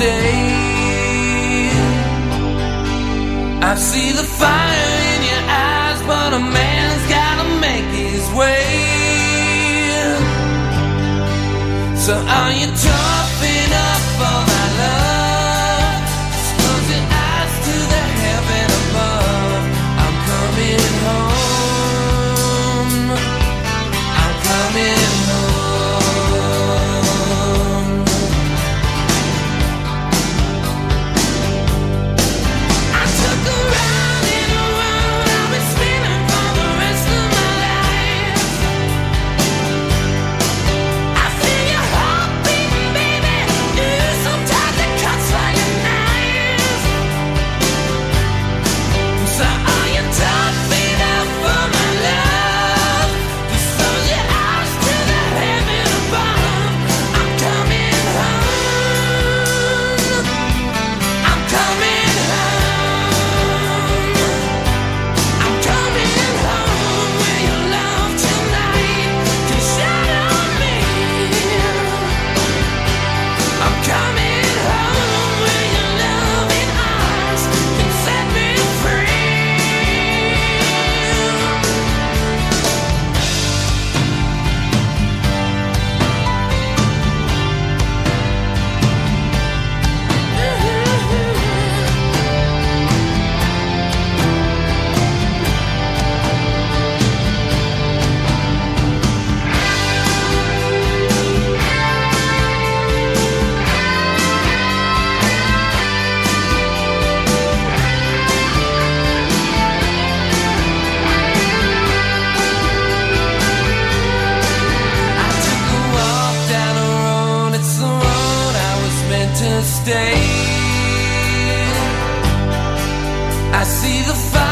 stay. I see the fire in your eyes, but a man's gotta make his way. So are you? T- I see the fire.